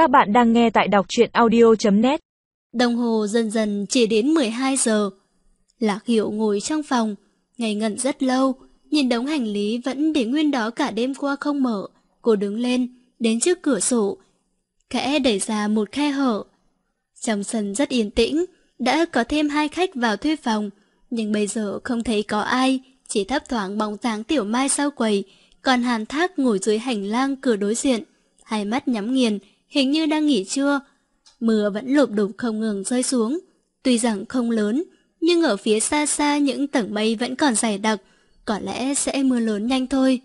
Các bạn đang nghe tại đọc truyện audio.net Đồng hồ dần dần chỉ đến 12 giờ. Lạc hiệu ngồi trong phòng, ngày ngẩn rất lâu, nhìn đống hành lý vẫn để nguyên đó cả đêm qua không mở. Cô đứng lên, đến trước cửa sổ, khẽ đẩy ra một khe hở. Trong sân rất yên tĩnh, đã có thêm hai khách vào thuê phòng, nhưng bây giờ không thấy có ai, chỉ thấp thoáng bóng dáng tiểu mai sau quầy, còn hàn thác ngồi dưới hành lang cửa đối diện, hai mắt nhắm nghiền, hình như đang nghỉ trưa. Mưa vẫn lộp đục không ngừng rơi xuống, tuy rằng không lớn, nhưng ở phía xa xa những tầng mây vẫn còn dày đặc, có lẽ sẽ mưa lớn nhanh thôi.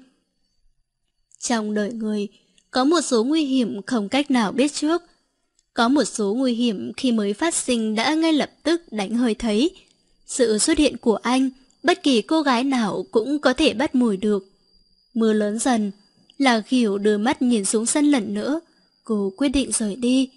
Trong đời người, có một số nguy hiểm không cách nào biết trước. Có một số nguy hiểm khi mới phát sinh đã ngay lập tức đánh hơi thấy. Sự xuất hiện của anh, bất kỳ cô gái nào cũng có thể bắt mùi được. Mưa lớn dần, là khỉu đưa mắt nhìn xuống sân lần nữa. Cô quyết định rời đi.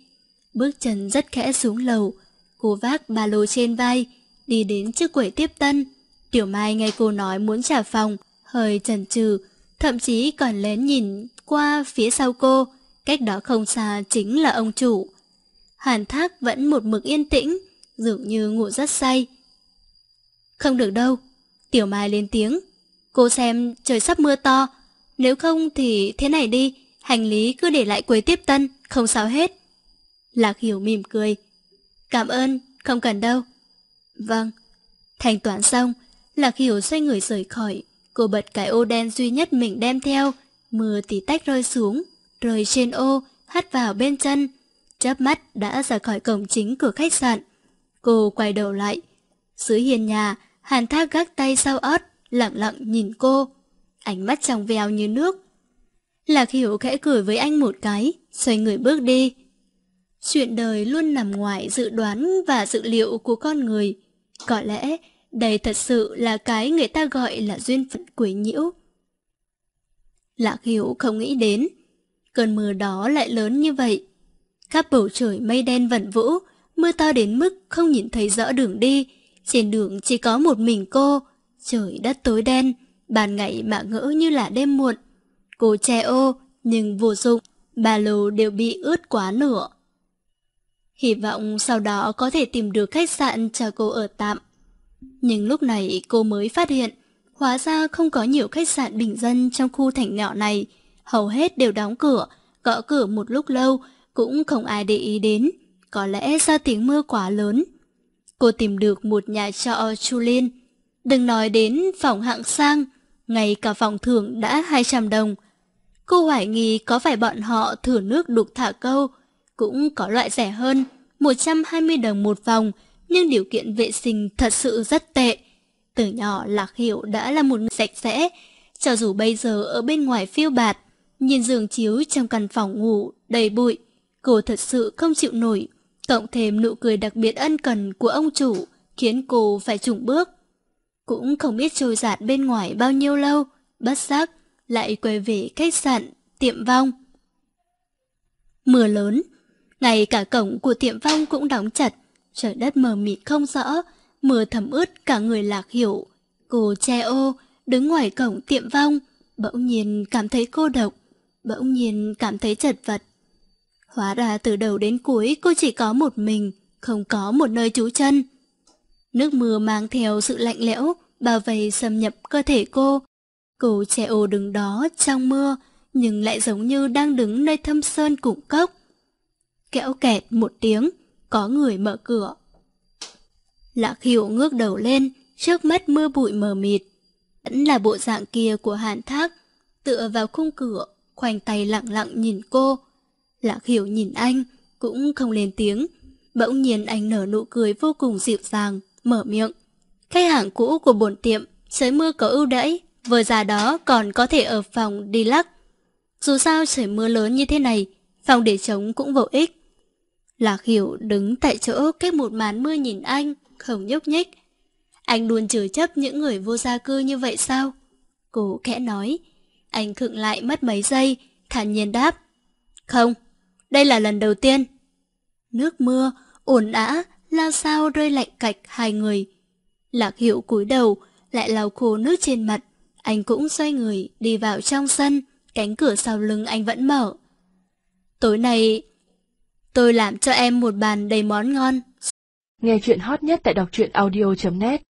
Bước chân rất khẽ xuống lầu. Cô vác ba lô trên vai, đi đến trước quầy tiếp tân. Tiểu Mai nghe cô nói muốn trả phòng, hơi chần chừ, thậm chí còn lén nhìn qua phía sau cô, cách đó không xa chính là ông chủ. Hàn Thác vẫn một mực yên tĩnh, dường như ngủ rất say. Không được đâu, Tiểu Mai lên tiếng. Cô xem trời sắp mưa to, nếu không thì thế này đi, hành lý cứ để lại quầy tiếp tân, không sao hết. Lạc Hiểu mỉm cười. Cảm ơn, không cần đâu. Vâng. Thanh toán xong, Lạc Hiểu xoay người rời khỏi. Cô bật cái ô đen duy nhất mình đem theo. Mưa tí tách rơi xuống, rơi trên ô, hắt vào bên chân. Chớp mắt đã ra khỏi cổng chính cửa khách sạn. Cô quay đầu lại. Dưới hiền nhà, Hàn Thác gác tay sau ớt, lặng lặng nhìn cô. Ánh mắt trong veo như nước. Lạc Hiểu khẽ cười với anh một cái, xoay người bước đi. Chuyện đời luôn nằm ngoài dự đoán và dự liệu của con người. Có lẽ đây thật sự là cái người ta gọi là duyên phận quỷ nhiễu. Lạc Hiểu không nghĩ đến, cơn mưa đó lại lớn như vậy. Khắp bầu trời mây đen vẩn vũ, mưa to đến mức không nhìn thấy rõ đường đi. Trên đường chỉ có một mình cô, trời đất tối đen, bàn ngày mà ngỡ như là đêm muộn. Cô che ô, nhưng vô dụng, ba lô đều bị ướt quá nửa. Hy vọng sau đó có thể tìm được khách sạn cho cô ở tạm. Nhưng lúc này cô mới phát hiện, hóa ra không có nhiều khách sạn bình dân trong khu thành nhỏ này. Hầu hết đều đóng cửa, gõ cửa một lúc lâu, cũng không ai để ý đến. Có lẽ do tiếng mưa quá lớn. Cô tìm được một nhà trọ Chulin. Đừng nói đến phòng hạng sang, ngay cả phòng thưởng đã 200 đồng. Cô hoài nghi có phải bọn họ thử nước đục thả câu, cũng có loại rẻ hơn, 120 đồng một phòng, nhưng điều kiện vệ sinh thật sự rất tệ. Từ nhỏ Lạc Hiểu đã là một người sạch sẽ, cho dù bây giờ ở bên ngoài phiêu bạt, nhìn giường chiếu trong căn phòng ngủ đầy bụi, cô thật sự không chịu nổi. Cộng thêm nụ cười đặc biệt ân cần của ông chủ, khiến cô phải trùng bước. Cũng không biết trôi giạt bên ngoài bao nhiêu lâu, bất giác, lại quay về khách sạn, tiệm vong. Mưa lớn, ngay cả cổng của tiệm vong cũng đóng chặt, trời đất mờ mịt không rõ, mưa thấm ướt cả người lạc hiểu. Cô che ô, đứng ngoài cổng tiệm vong, bỗng nhiên cảm thấy cô độc, bỗng nhiên cảm thấy chật vật. Hóa ra từ đầu đến cuối cô chỉ có một mình, không có một nơi trú chân. Nước mưa mang theo sự lạnh lẽo, bao vây xâm nhập cơ thể cô. Cô che ô đứng đó trong mưa, nhưng lại giống như đang đứng nơi thâm sơn củng cốc. Kẽo kẹt một tiếng, có người mở cửa. Lạc Hiệu ngước đầu lên, trước mắt mưa bụi mờ mịt. Vẫn là bộ dạng kia của hàn thác, tựa vào khung cửa, khoanh tay lặng lặng nhìn cô. Lạc hiểu nhìn anh, cũng không lên tiếng. Bỗng nhiên anh nở nụ cười vô cùng dịu dàng, mở miệng. Khách hàng cũ của bổn tiệm, trời mưa có ưu đãi, vừa già đó còn có thể ở phòng đi lắc. Dù sao trời mưa lớn như thế này, phòng để trống cũng vô ích. Lạc hiểu đứng tại chỗ cách một màn mưa nhìn anh, không nhúc nhích. Anh luôn chửi chấp những người vô gia cư như vậy sao? Cô khẽ nói. Anh khựng lại mất mấy giây, thản nhiên đáp. Không, đây là lần đầu tiên. Nước mưa, ổn ã, lao sao rơi lạnh cạch hai người. Lạc hiệu cúi đầu, lại lau khô nước trên mặt. Anh cũng xoay người, đi vào trong sân, cánh cửa sau lưng anh vẫn mở. Tối nay, Tôi làm cho em một bàn đầy món ngon. Nghe chuyện hot nhất tại đọc truyện audio.net